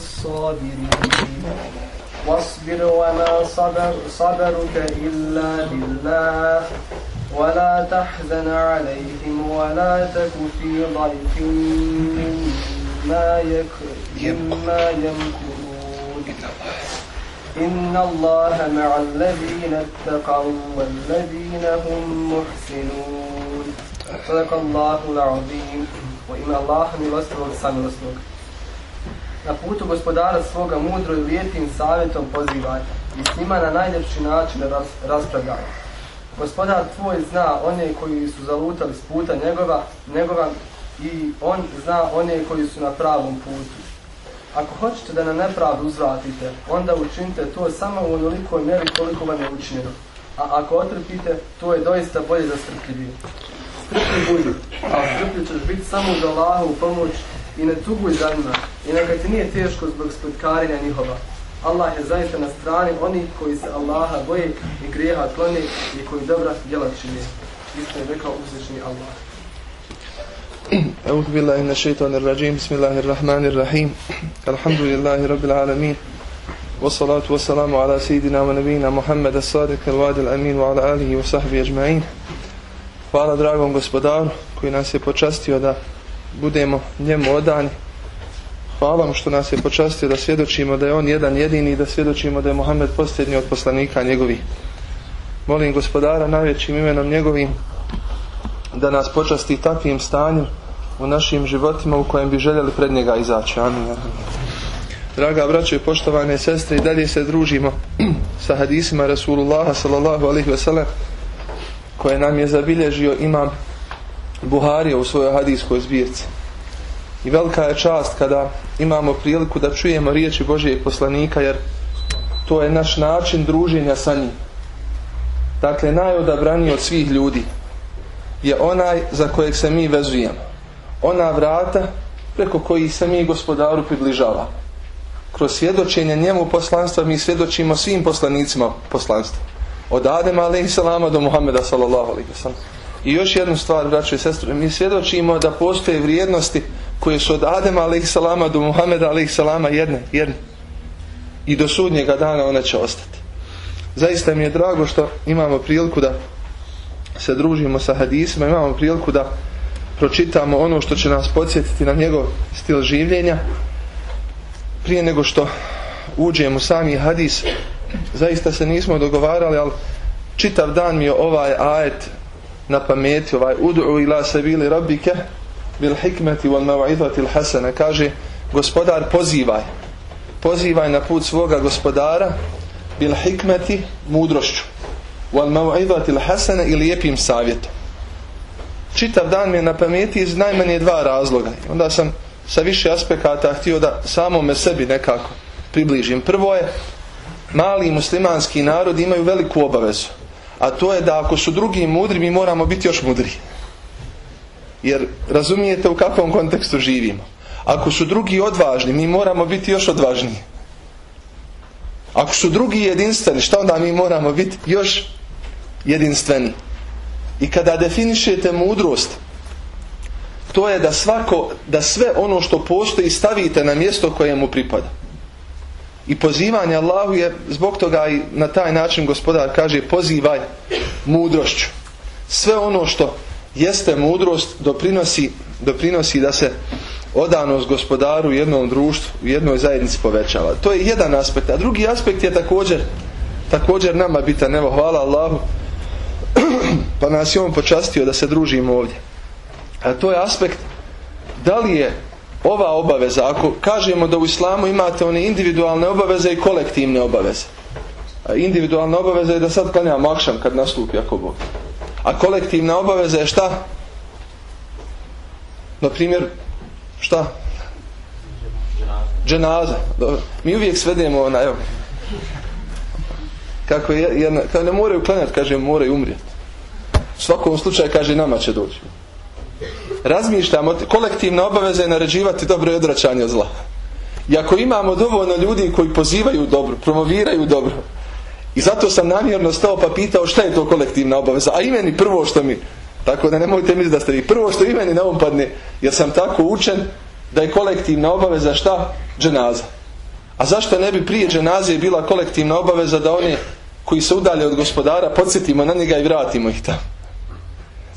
الصابرين. واصبر وما صبر صبرك إلا بالله. ولا تحزن عليهم ولا تك في ضيف مما, مما يمكرون. إن الله مع الذين اتقوا والذين هم محسنون. صدق الله العظيم. وإن الله ملستر سملستر Na putu gospodara svoga mudro i lijepim savjetom pozivajte i s njima na najljepši način ras, raspravljajte. Gospodar tvoj zna one koji su zalutali s puta njegova, njegova i on zna one koji su na pravom putu. Ako hoćete da na nepravdu uzvratite, onda učinite to samo u onolikoj mjeri koliko vam je učinjeno. A ako otrpite, to je doista bolje za strpljivije. Strpljiv budi, a strpljiv ćeš biti samo za Allahovu pomoć i ne tuguj za njima. I neka ti nije teško zbog spletkarenja njihova. Allah je zaista na strani onih koji se Allaha boje i grijeha klone i koji dobra djela čine. Isto je rekao uzvišni Allah. أعوذ بالله من الشيطان الرجيم بسم الله الرحمن الرحيم الحمد لله رب العالمين والصلاة والسلام على سيدنا ونبينا محمد الصادق الوعد الأمين وعلى آله وصحبه أجمعين Hvala dragom gospodaru koji nas je počastio da budemo njemu odani. Hvala mu što nas je počastio da svjedočimo da je on jedan jedini i da svjedočimo da je Muhammed posljednji od poslanika njegovi. Molim gospodara najvećim imenom njegovim da nas počasti takvim stanjem u našim životima u kojem bi željeli pred njega izaći. Amin. Draga braćo i poštovane sestre, i dalje se družimo sa hadisima Rasulullaha sallallahu alaihi wasallam koje nam je zabilježio imam Buharija u svojoj hadijskoj zbirci. I velika je čast kada imamo priliku da čujemo riječi Božijeg poslanika jer to je naš način druženja sa njim. Dakle, najodabraniji od svih ljudi je onaj za kojeg se mi vezujemo. Ona vrata preko kojih se mi gospodaru približava. Kroz svjedočenje njemu poslanstva mi svjedočimo svim poslanicima poslanstva. Od Adema a.s. do Muhammeda s.a.v. I još jednu stvar, braćo i sestre, mi svjedočimo da postoje vrijednosti koje su od Adema a.s. do Muhameda a.s. jedne, jedne. I do sudnjega dana one će ostati. Zaista mi je drago što imamo priliku da se družimo sa hadisima, imamo priliku da pročitamo ono što će nas podsjetiti na njegov stil življenja. Prije nego što uđemo u sami hadis, zaista se nismo dogovarali, ali čitav dan mi je ovaj ajet na pameti, ovaj ud'u ila sabili rabbike bil hikmeti wal maw'idati hasana. Kaže gospodar pozivaj. Pozivaj na put svoga gospodara bil hikmeti mudrošću wal maw'idati hasana i lijepim savjetom. Čitav dan mi je na pameti iz najmanje dva razloga. Onda sam sa više aspekata htio da samome sebi nekako približim. Prvo je mali muslimanski narod imaju veliku obavezu a to je da ako su drugi mudri mi moramo biti još mudri. Jer razumijete u kakvom kontekstu živimo. Ako su drugi odvažni mi moramo biti još odvažniji. Ako su drugi jedinstveni šta onda mi moramo biti još jedinstveni? I kada definišete mudrost to je da svako da sve ono što postoji stavite na mjesto koje mu pripada i pozivanje Allahu je zbog toga i na taj način gospodar kaže pozivaj mudrošću sve ono što jeste mudrost doprinosi, doprinosi da se odanost gospodaru u jednom društvu, u jednoj zajednici povećava. To je jedan aspekt. A drugi aspekt je također također nama bitan. Evo, hvala Allahu pa nas je on počastio da se družimo ovdje. A to je aspekt da li je ova obaveza, ako kažemo da u islamu imate one individualne obaveze i kolektivne obaveze. A individualna obaveza je da sad klanjamo akšam kad nastupi ako Bog. A kolektivna obaveza je šta? Na primjer, šta? Dženaza. Dobro. Mi uvijek svedemo na, evo, kako je, jedna, kao ne moraju klanjati, kaže, moraju umrijeti. U svakom slučaju, kaže, nama će doći. Razmišljamo, kolektivna obaveza je naređivati dobro i odračanje od zla. I ako imamo dovoljno ljudi koji pozivaju dobro, promoviraju dobro, I zato sam namjerno stao pa pitao šta je to kolektivna obaveza. A imeni prvo što mi, tako da nemojte misliti da ste vi, prvo što imeni na ovom padne, jer sam tako učen da je kolektivna obaveza šta? Dženaza. A zašto ne bi prije dženaze bila kolektivna obaveza da oni koji se udalje od gospodara podsjetimo na njega i vratimo ih tamo?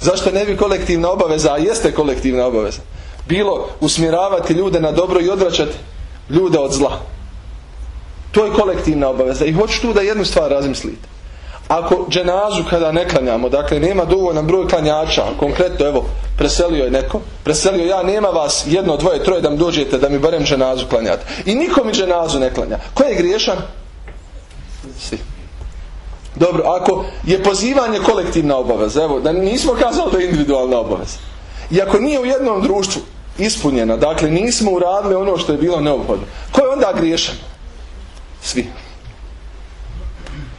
Zašto ne bi kolektivna obaveza, a jeste kolektivna obaveza, bilo usmjeravati ljude na dobro i odvraćati ljude od zla? To je kolektivna obaveza. I hoću tu da jednu stvar razmislite. Ako dženazu kada ne klanjamo, dakle nema dovoljan broj klanjača, konkretno evo, preselio je neko, preselio ja, nema vas jedno, dvoje, troje da mi dođete da mi barem dženazu klanjate. I niko mi dženazu ne klanja. Ko je griješan? Svi. Dobro, ako je pozivanje kolektivna obaveza, evo, da nismo kazali da je individualna obaveza. I ako nije u jednom društvu ispunjena, dakle nismo uradili ono što je bilo neophodno, ko je onda griješan? Svi.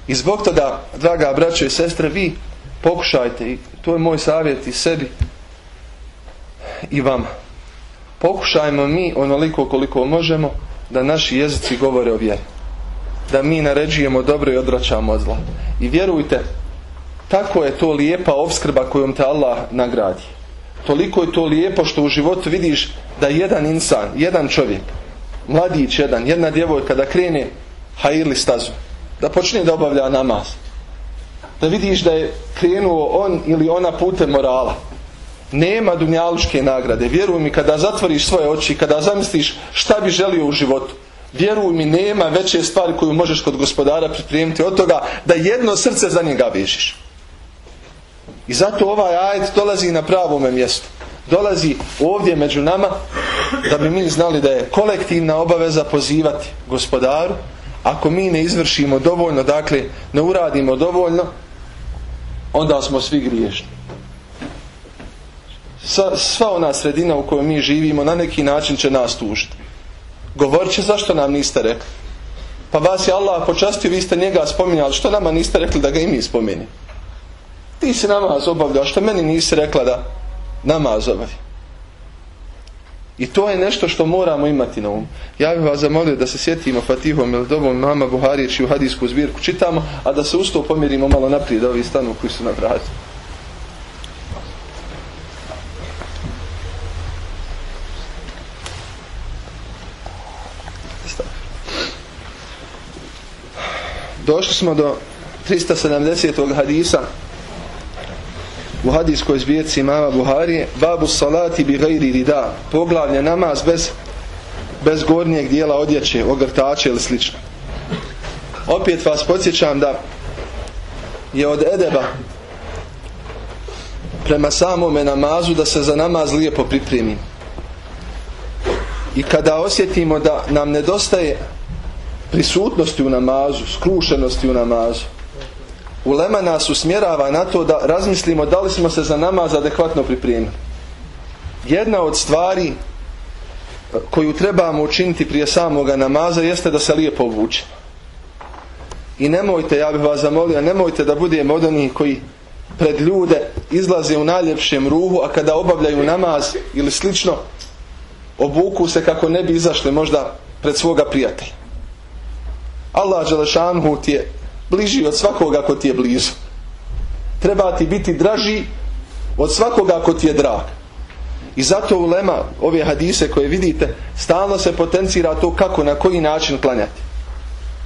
I zbog toga, draga braćo i sestre, vi pokušajte, i to je moj savjet i sebi i vama. Pokušajmo mi onoliko koliko možemo da naši jezici govore o vjeri. Da mi naređujemo dobro i odvraćamo od zla. I vjerujte, tako je to lijepa obskrba kojom te Allah nagradi. Toliko je to lijepo što u životu vidiš da jedan insan, jedan čovjek, mladić jedan, jedna djevojka da krene hajili stazu da počne da obavlja namaz da vidiš da je krenuo on ili ona putem morala nema dunjaluške nagrade vjeruj mi kada zatvoriš svoje oči kada zamisliš šta bi želio u životu vjeruj mi nema veće stvari koju možeš kod gospodara pripremiti od toga da jedno srce za njega vežiš i zato ovaj ajet dolazi na pravome mjestu dolazi ovdje među nama da bi mi znali da je kolektivna obaveza pozivati gospodaru ako mi ne izvršimo dovoljno, dakle ne uradimo dovoljno, onda smo svi griješni. Sva ona sredina u kojoj mi živimo na neki način će nas tužiti. Govorit će zašto nam niste rekli. Pa vas je Allah počastio, vi ste njega spominjali, što nama niste rekli da ga i mi spomeni. Ti si namaz obavljao, što meni nisi rekla da namaz obavljao. I to je nešto što moramo imati na umu. Ja bih vas zamolio da se sjetimo Fatihom ili dobom mama Buharijeći u hadijsku zbirku čitamo, a da se usto pomirimo malo naprijed da ovi stanu koji su na vratu. Došli smo do 370. hadisa u hadijskoj zbirci imama Buharije babu salati bi gajri rida poglavlje namaz bez bez gornjeg dijela odjeće ogrtače ili slično opet vas podsjećam da je od edeba prema samome namazu da se za namaz lijepo pripremi i kada osjetimo da nam nedostaje prisutnosti u namazu skrušenosti u namazu Ulema nas usmjerava na to da razmislimo da li smo se za namaz adekvatno pripremili. Jedna od stvari e, koju trebamo učiniti prije samoga namaza jeste da se lijepo obučemo. I nemojte, ja bih vas zamolio, nemojte da budemo od onih koji pred ljude izlaze u najljepšem ruhu, a kada obavljaju namaz ili slično, obuku se kako ne bi izašli možda pred svoga prijatelja. Allah Đelešanhu ti je bliži od svakoga ko ti je blizu. Treba ti biti draži od svakoga ko ti je drag. I zato u lema ove hadise koje vidite, stalno se potencira to kako, na koji način klanjati.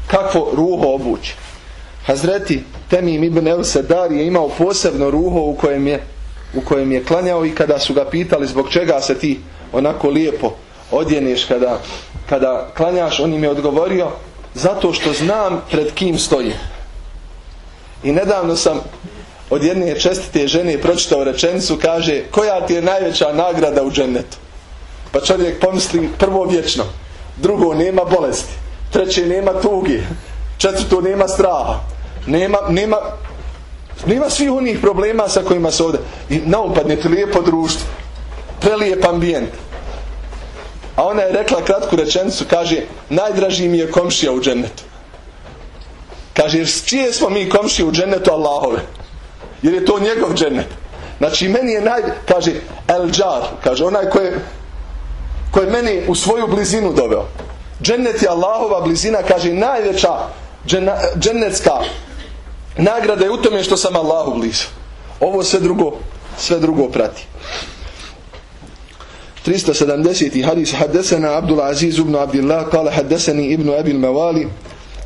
Kakvo ruho obući. Hazreti Temim ibn El Sedar je imao posebno ruho u kojem je u kojem je klanjao i kada su ga pitali zbog čega se ti onako lijepo odjeneš kada, kada klanjaš, on im je odgovorio zato što znam pred kim stoji. I nedavno sam od jedne čestite žene pročitao rečenicu, kaže, koja ti je najveća nagrada u džennetu? Pa čovjek pomisli, prvo vječno, drugo, nema bolesti, treće, nema tugi, četvrto, nema straha, nema, nema, nema svih onih problema sa kojima se ovdje, i naupadne ti lijepo društvo, prelijep ambijent, A ona je rekla kratku rečenicu, kaže, najdraži mi je komšija u džennetu. Kaže, s čije smo mi komšije u džennetu Allahove? Jer je to njegov džennet. Znači, meni je naj... Kaže, El Džar, kaže, onaj koje, koje meni u svoju blizinu doveo. Džennet je Allahova blizina, kaže, najveća džena, džennetska nagrada je u tome što sam Allahu blizu. Ovo sve drugo, sve drugo prati. 370. hadis Haddesana Abdul Aziz ibn Abdillah kale Haddesani ibn Abil Mawali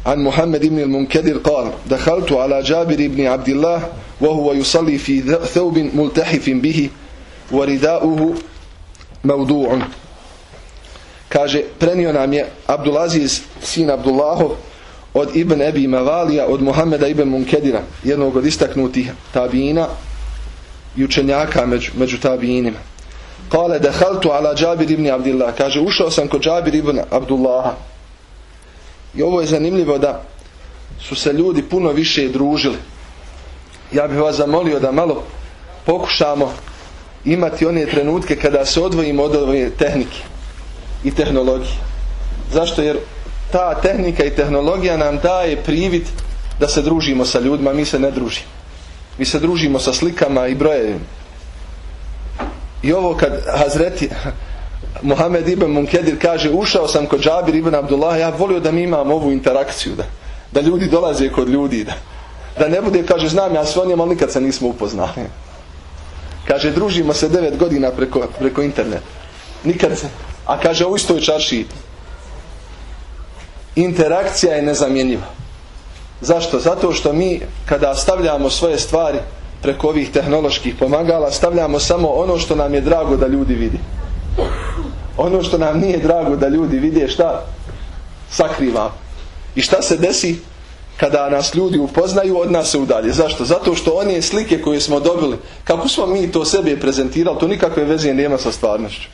عن محمد بن المنكدر قال دخلت على جابر بن عبد الله وهو يصلي في ثوب ملتحف به ورداؤه موضوع kaže prenio nam je Abdulaziz sin Abdullahov od Ibn Ebi Mavalija od Muhameda Ibn Munkedira jednog od istaknutih tabina i učenjaka među, među tabinima kale dehaltu ala Džabir ibn Abdillah kaže ušao sam kod Džabir ibn Abdullaha i ovo je zanimljivo da su se ljudi puno više družili ja bih vas zamolio da malo pokušamo imati one trenutke kada se odvojimo od ove tehnike i tehnologije. Zašto? Jer ta tehnika i tehnologija nam daje privid da se družimo sa ljudima, mi se ne družimo. Mi se družimo sa slikama i brojevima. I ovo kad Hazreti Mohamed ibn Munkedir kaže ušao sam kod Džabir ibn Abdullah, ja volio da mi imam ovu interakciju, da, da ljudi dolaze kod ljudi, da, da ne bude, kaže, znam ja s onjem ali nikad se nismo upoznali. Kaže, družimo se devet godina preko, preko interneta. Nikad se, a kaže u istoj čarši interakcija je nezamjenjiva zašto? zato što mi kada stavljamo svoje stvari preko ovih tehnoloških pomagala stavljamo samo ono što nam je drago da ljudi vidi ono što nam nije drago da ljudi vide šta? sakriva i šta se desi kada nas ljudi upoznaju od nas se udalje zašto? zato što one slike koje smo dobili kako smo mi to sebe prezentirali to nikakve veze nema sa stvarnošću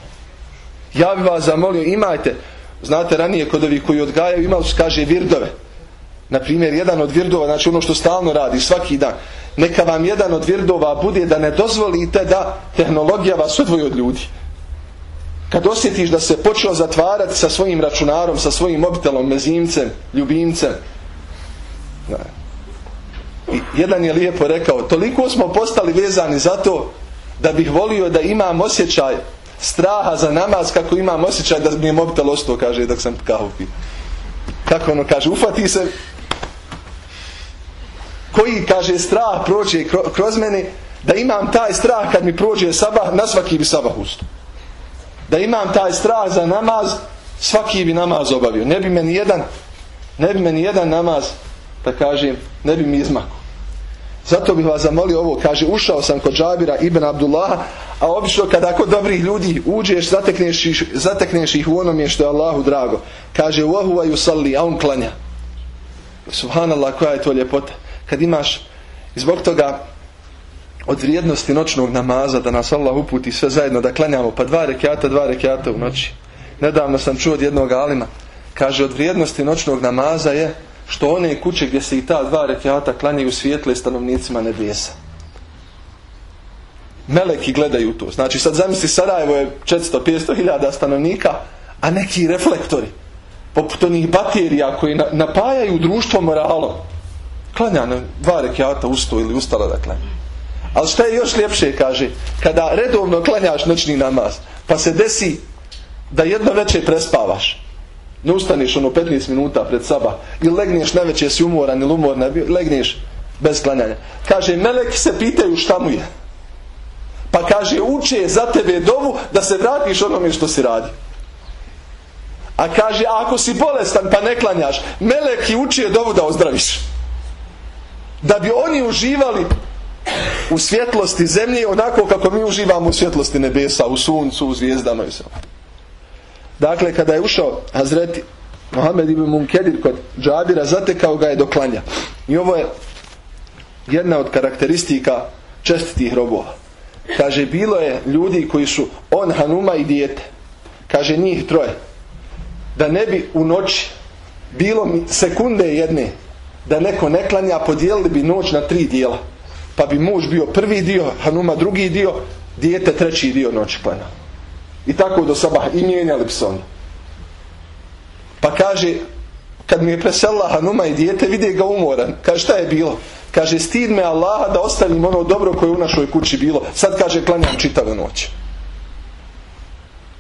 Ja bi vas zamolio, imajte, znate ranije kod ovih koji odgajaju, imali su, kaže, virdove. Naprimjer, jedan od virdova, znači ono što stalno radi, svaki dan. Neka vam jedan od virdova bude da ne dozvolite da tehnologija vas odvoji od ljudi. Kad osjetiš da se počeo zatvarati sa svojim računarom, sa svojim mobitelom, mezimcem, ljubimcem. I jedan je lijepo rekao, toliko smo postali vezani za to da bih volio da imam osjećaj straha za namaz kako imam osjećaj da mi je mobitel ostao, kaže, dok sam kahu pio. Kako ono kaže, ufati se koji, kaže, strah prođe kroz mene, da imam taj strah kad mi prođe sabah, na svaki bi sabah usto. Da imam taj strah za namaz, svaki bi namaz obavio. Ne bi meni jedan, ne bi meni jedan namaz, da kažem, ne bi mi izmako. Zato bih vas zamolio ovo, kaže, ušao sam kod Džabira ibn Abdullaha, a obično kada kod dobrih ljudi uđeš, zatekneš, zatekneš ih u onome što je Allahu drago. Kaže, uahuva ju a on klanja. Subhanallah, koja je to ljepota. Kad imaš, zbog toga, od vrijednosti noćnog namaza, da nas Allah uputi sve zajedno, da klanjamo, pa dva rekiata, dva rekiata u noći. Nedavno sam čuo od jednog alima, kaže, od vrijednosti noćnog namaza je, što one kuće gdje se i ta dva rekiata klanjaju svijetle stanovnicima nebesa. Meleki gledaju to. Znači sad zamisli Sarajevo je 400-500 hiljada stanovnika, a neki reflektori, poput onih baterija koji napajaju društvo moralom, klanja na dva rekiata usto ili ustala da klanja. Ali šta je još ljepše, kaže, kada redovno klanjaš noćni namaz, pa se desi da jedno večer prespavaš, Ne ustaneš ono 15 minuta pred saba ili legneš na večer si umoran ili umorna, legneš bez klanjanja. Kaže, meleki se pitaju šta mu je. Pa kaže, uče za tebe dovu da se vratiš onome što si radi. A kaže, ako si bolestan pa ne klanjaš, meleki uče dovu da ozdraviš. Da bi oni uživali u svjetlosti zemlje onako kako mi uživamo u svjetlosti nebesa, u suncu, u zvijezdama i sve. Dakle, kada je ušao Hazreti Mohamed ibn Munkedir kod Džabira, zatekao ga je do klanja. I ovo je jedna od karakteristika čestitih robova. Kaže, bilo je ljudi koji su on, Hanuma i dijete. Kaže, njih troje. Da ne bi u noći bilo mi sekunde jedne da neko ne klanja, podijelili bi noć na tri dijela. Pa bi muž bio prvi dio, Hanuma drugi dio, dijete treći dio noći klanja. I tako do sabah. I mijenjali bi se onda. Pa kaže, kad mi je preselila Hanuma i dijete, vidi ga umoran. Kaže, šta je bilo? Kaže, stid me Allaha da ostavim ono dobro koje u našoj kući bilo. Sad kaže, klanjam čitavu noć.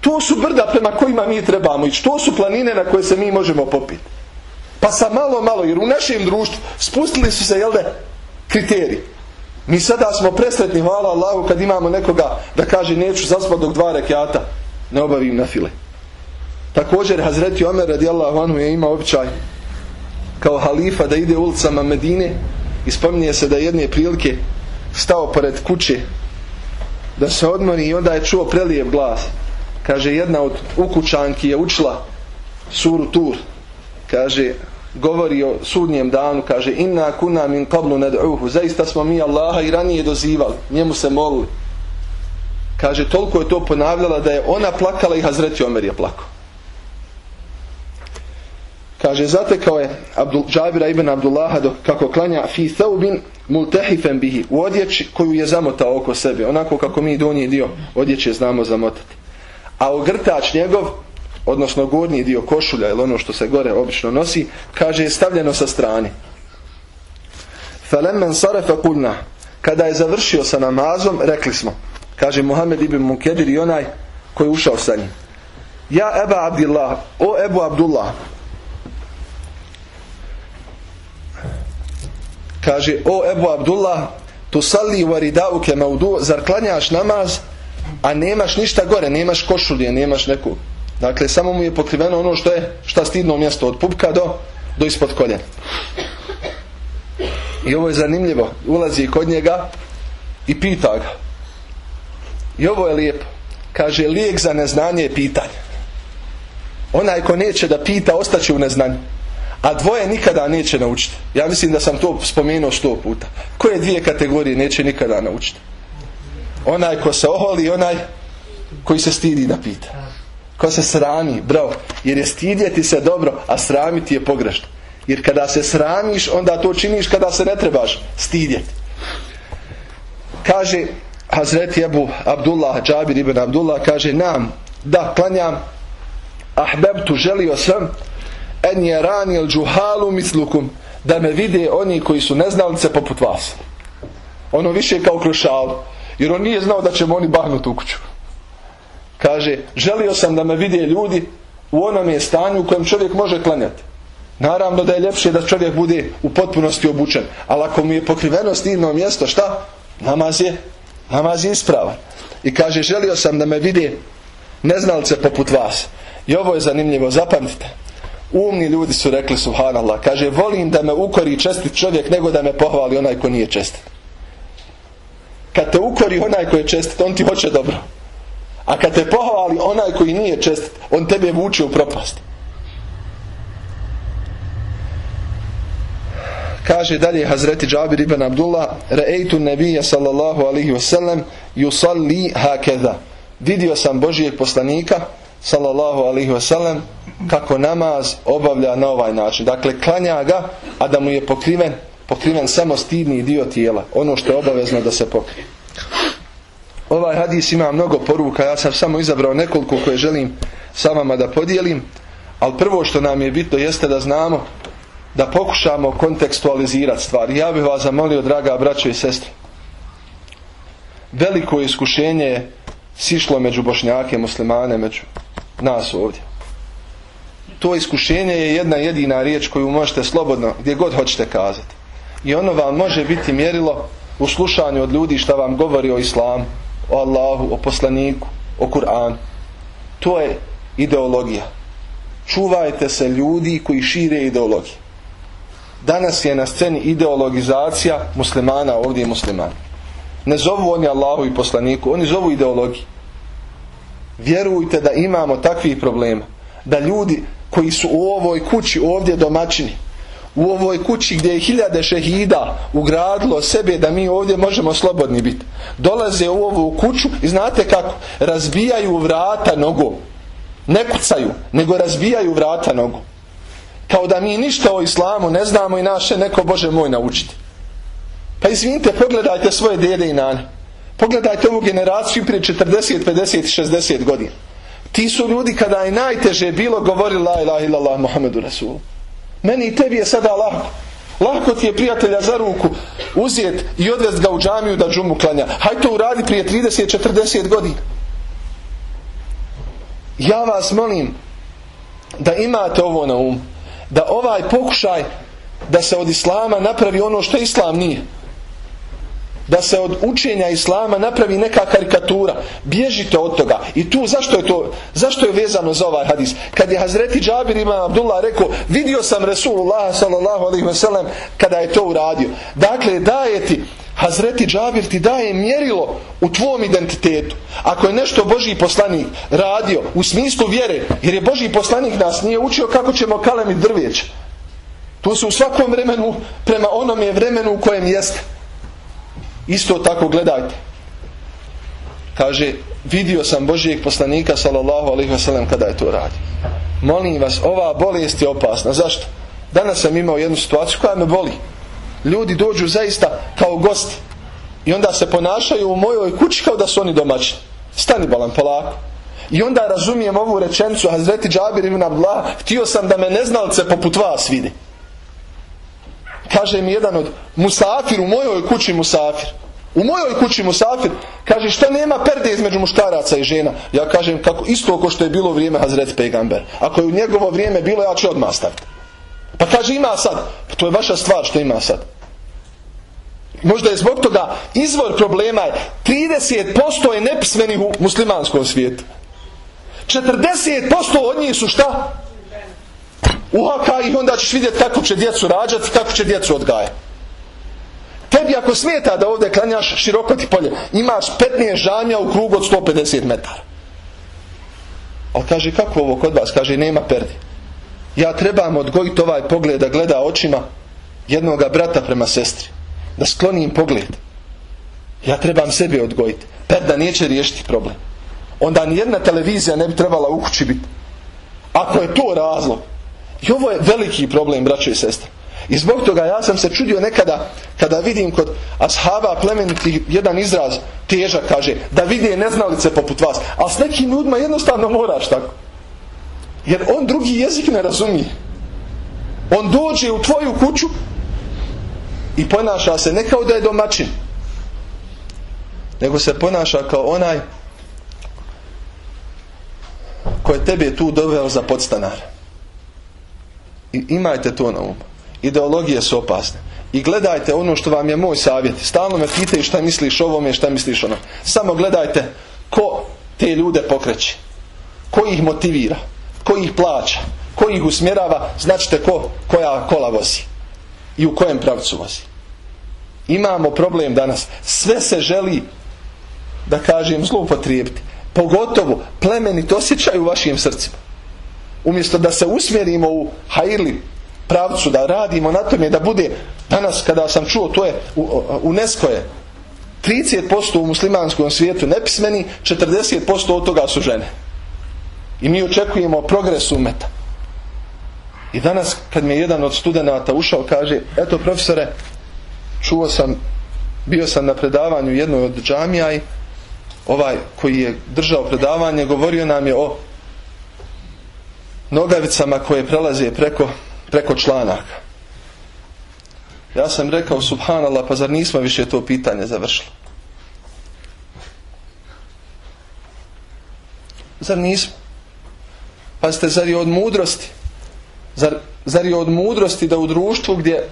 To su brda prema kojima mi trebamo ići. To su planine na koje se mi možemo popiti. Pa sa malo, malo, jer u našem društvu spustili su se, jel da, kriteriji. Mi sada smo presretni, hvala Allahu, kad imamo nekoga da kaže neću zaspat dok dva rekiata ne obavim na file. Također Hazreti Omer radijallahu anhu je imao običaj kao halifa da ide ulicama Medine i spominje se da jedne prilike stao pored kuće da se odmori i onda je čuo prelijep glas. Kaže jedna od ukućanki je učila suru Tur. Kaže govori o sudnjem danu, kaže inna kuna min qablu nad'uhu. Zaista smo mi Allaha i ranije dozivali, njemu se molili. Kaže toliko je to ponavljala da je ona plakala i Hazreti Omer je plakao. Kaže, zatekao je Abdul, Džabira ibn Abdullaha dok, kako klanja fi thaubin multehifen bihi u odjeći koju je zamotao oko sebe. Onako kako mi donji dio odjeće znamo zamotati. A ogrtač njegov, odnosno gornji dio košulja ili ono što se gore obično nosi, kaže je stavljeno sa strane. Felemmen sarefe kulna. Kada je završio sa namazom, rekli smo, kaže Muhammed ibn Mukedir i onaj koji je ušao sa njim. Ja Eba Abdillah, o Ebu Abdullah, kaže o Ebu Abdullah tu sali u aridauke maudu zar klanjaš namaz a nemaš ništa gore nemaš košulje, nemaš neku dakle samo mu je pokriveno ono što je šta stidno mjesto od pupka do, do ispod koljena i ovo je zanimljivo ulazi kod njega i pita ga i ovo je lijepo kaže lijek za neznanje je pitanje onaj ko neće da pita ostaće u neznanju a dvoje nikada neće naučiti. Ja mislim da sam to spomenuo sto puta. Koje dvije kategorije neće nikada naučiti? Onaj ko se oholi i onaj koji se stidi da pita. Ko se srami, bravo. Jer je stidjeti se dobro, a sramiti je pogrešno. Jer kada se sramiš, onda to činiš kada se ne trebaš stidjeti. Kaže Hazreti Abu Abdullah, Džabir ibn Abdullah, kaže nam, da, klanjam, ahbebtu, želio sam, en je ranil džuhalu mislukum da me vide oni koji su neznalice poput vas ono više kao krošal jer on nije znao da ćemo oni bahnuti u kuću kaže želio sam da me vide ljudi u onom stanju u kojem čovjek može klanjati naravno da je ljepše da čovjek bude u potpunosti obučen ali ako mi je pokriveno stidno mjesto šta? namaz je namaz je ispravan i kaže želio sam da me vide neznalce poput vas i ovo je zanimljivo zapamtite Umni ljudi su rekli subhanallah. Kaže, volim da me ukori čestit čovjek nego da me pohvali onaj ko nije čestit. Kad te ukori onaj ko je čestit, on ti hoće dobro. A kad te pohvali onaj koji nije čestit, on tebe vuče u propast. Kaže dalje Hazreti Džabir ibn Abdullah Re'ejtu nebija sallallahu alihi wasallam Yusalli hakeza Vidio sam Božijeg poslanika sallallahu alihi wasallam kako namaz obavlja na ovaj način. Dakle, klanja ga, a da mu je pokriven, pokriven samo stidni dio tijela. Ono što je obavezno da se pokrije. Ovaj hadis ima mnogo poruka, ja sam samo izabrao nekoliko koje želim sa vama da podijelim, ali prvo što nam je bitno jeste da znamo da pokušamo kontekstualizirati stvari. Ja bih vas zamolio, draga braćo i sestre, veliko iskušenje je sišlo među bošnjake, muslimane, među nas ovdje. To iskušenje je jedna jedina riječ koju možete slobodno, gdje god hoćete kazati. I ono vam može biti mjerilo u slušanju od ljudi šta vam govori o islamu, o Allahu, o poslaniku, o Kur'anu. To je ideologija. Čuvajte se ljudi koji šire ideologije. Danas je na sceni ideologizacija muslimana ovdje je musliman. Ne zovu oni Allahu i poslaniku, oni zovu ideologiju vjerujte da imamo takvih problema da ljudi koji su u ovoj kući ovdje domaćini u ovoj kući gdje je hiljade šehida ugradilo sebe da mi ovdje možemo slobodni biti. Dolaze u ovu kuću i znate kako? Razbijaju vrata nogu ne kucaju nego razbijaju vrata nogu kao da mi ništa o islamu ne znamo i naše neko Bože moj naučiti pa izvinite pogledajte svoje dede i nane. Pogledajte ovu generaciju prije 40, 50, 60 godina. Ti su ljudi kada je najteže bilo govorili la ilaha illallah Muhammedu Rasulullah. Meni i tebi je sada lahko. Lako ti je prijatelja za ruku uzijet i odvest ga u džamiju da džumu klanja. Haj to uradi prije 30, 40 godina. Ja vas molim da imate ovo na um. Da ovaj pokušaj da se od islama napravi ono što islam nije da se od učenja Islama napravi neka karikatura. Bježite od toga. I tu zašto je to, zašto je vezano za ovaj hadis? Kad je Hazreti Džabir ima Abdullah rekao, vidio sam Resulullah sallallahu alaihi wa sallam kada je to uradio. Dakle, daje ti Hazreti Džabir ti daje mjerilo u tvom identitetu. Ako je nešto Božji poslanik radio u smislu vjere, jer je Božji poslanik nas nije učio kako ćemo kalemi drveć. To se u svakom vremenu prema onom je vremenu u kojem jeste. Isto tako gledajte. Kaže, vidio sam Božijeg poslanika sallallahu alaihi wasallam kada je to radio. Molim vas, ova bolest je opasna. Zašto? Danas sam imao jednu situaciju koja me boli ljudi dođu zaista kao gosti i onda se ponašaju u mojoj kući kao da su oni domaći stani balan polako i onda razumijem ovu rečencu Hazreti Džabir ibn Abdullah htio sam da me neznalce poput vas vidi kaže mi jedan od musafir u mojoj kući musafir u mojoj kući musafir kaže što nema perde između muškaraca i žena ja kažem kako isto ko što je bilo vrijeme Hazret Pegamber ako je u njegovo vrijeme bilo ja ću odmah staviti Pa kaže ima sad. Pa to je vaša stvar što ima sad. Možda je zbog toga izvor problema je 30% je nepismenih u muslimanskom svijetu. 40% od njih su šta? Uhaka pa i onda ćeš vidjeti kako će djecu rađati, kako će djecu odgajati. Tebi ako smeta da ovdje klanjaš široko ti polje, imaš 15 žanja u krugu od 150 metara. Ali kaže, kako ovo kod vas? Kaže, nema perdi ja trebam odgojiti ovaj pogled da gleda očima jednoga brata prema sestri. Da sklonim pogled. Ja trebam sebi odgojiti. Perda neće riješiti problem. Onda nijedna televizija ne bi trebala u kući biti. Ako je to razlog. I ovo je veliki problem, braćo i sestre. I zbog toga ja sam se čudio nekada kada vidim kod ashaba plemenitih jedan izraz težak kaže da vidi neznalice poput vas. Ali s nekim ljudima jednostavno moraš tako. Jer on drugi jezik ne razumije. On dođe u tvoju kuću i ponaša se ne kao da je domaćin. Nego se ponaša kao onaj ko je tebe tu doveo za podstanar. I imajte to na umu. Ideologije su opasne. I gledajte ono što vam je moj savjet. Stalno me pitaju šta misliš ovome, šta misliš ono. Samo gledajte ko te ljude pokreće. Ko ih motivira ko ih plaća, ko ih usmjerava, značite ko, koja kola vozi i u kojem pravcu vozi. Imamo problem danas. Sve se želi, da kažem, zloupotrijebiti. Pogotovo plemenit osjećaj u vašim srcima. Umjesto da se usmjerimo u hajli pravcu, da radimo na tome, da bude, danas kada sam čuo, to je, UNESCO je, 30% u muslimanskom svijetu nepismeni, 40% od toga su žene. I mi očekujemo progres umeta. I danas kad mi je jedan od studenta ušao kaže, eto profesore, čuo sam, bio sam na predavanju jednoj od džamija i ovaj koji je držao predavanje govorio nam je o nogavicama koje prelaze preko, preko članaka. Ja sam rekao, subhanallah, pa zar nismo više to pitanje završili? Zar nismo? Pa ste zar je od mudrosti? Zar, zar je od mudrosti da u društvu gdje,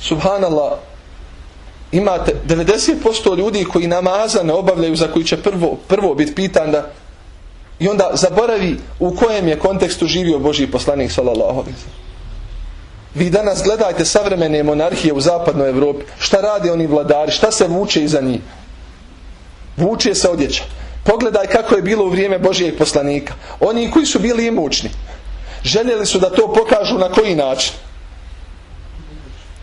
subhanallah, imate 90% ljudi koji namaza ne obavljaju za koji će prvo, prvo biti pitan da i onda zaboravi u kojem je kontekstu živio Boži poslanik sallallahu alaihi Vi danas gledajte savremene monarhije u zapadnoj Evropi. Šta rade oni vladari? Šta se vuče iza njih? Vuče se odjeća. Pogledaj kako je bilo u vrijeme Božijeg poslanika. Oni koji su bili imućni, željeli su da to pokažu na koji način.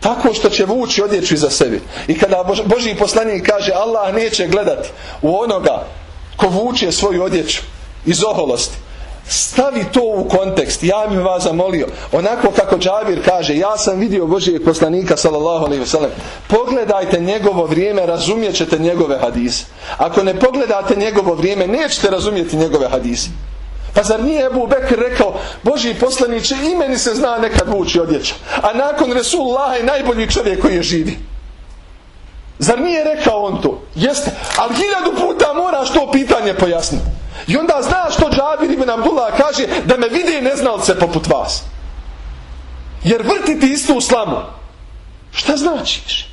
Tako što će vući odjeću iza sebi. I kada Božiji poslanik kaže Allah neće gledati u onoga ko vuče svoju odjeću iz oholosti. Stavi to u kontekst. Ja bih vas zamolio onako kako Džabir kaže ja sam vidio Božijeg poslanika sallallahu alaihi wasallam pogledajte njegovo vrijeme razumijet ćete njegove hadise. Ako ne pogledate njegovo vrijeme nećete razumjeti njegove hadise. Pa zar nije Ebu Bekr rekao Božiji poslaniće i meni se zna nekad vući odjeća a nakon Resulullah je najbolji čovjek koji je živi zar nije rekao on to? Jeste. Ali hiljadu puta moraš to pitanje pojasniti. I onda znaš što Džabir ibn Abdullah kaže da me vide neznalce poput vas. Jer vrtiti istu slamu. Šta značiš?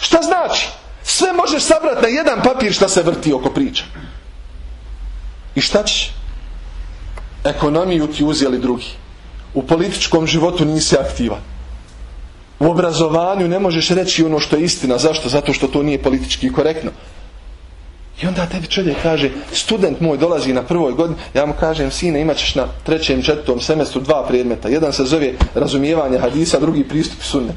Šta znači? Sve možeš sabrat na jedan papir šta se vrti oko priča. I šta ćeš? Ekonomiju ti uzeli drugi. U političkom životu nisi aktivan. U obrazovanju ne možeš reći ono što je istina. Zašto? Zato što to nije politički korektno. I onda tebi čovjek kaže, student moj dolazi na prvoj godini, ja mu kažem, sine, imat ćeš na trećem, četvrtom semestru dva predmeta. Jedan se zove razumijevanje hadisa, drugi pristup sunnet.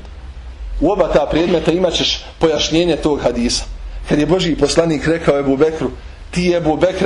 U oba ta predmeta imat ćeš pojašnjenje tog hadisa. Kad je Boži poslanik rekao Ebu Bekru, ti Ebu Bekre,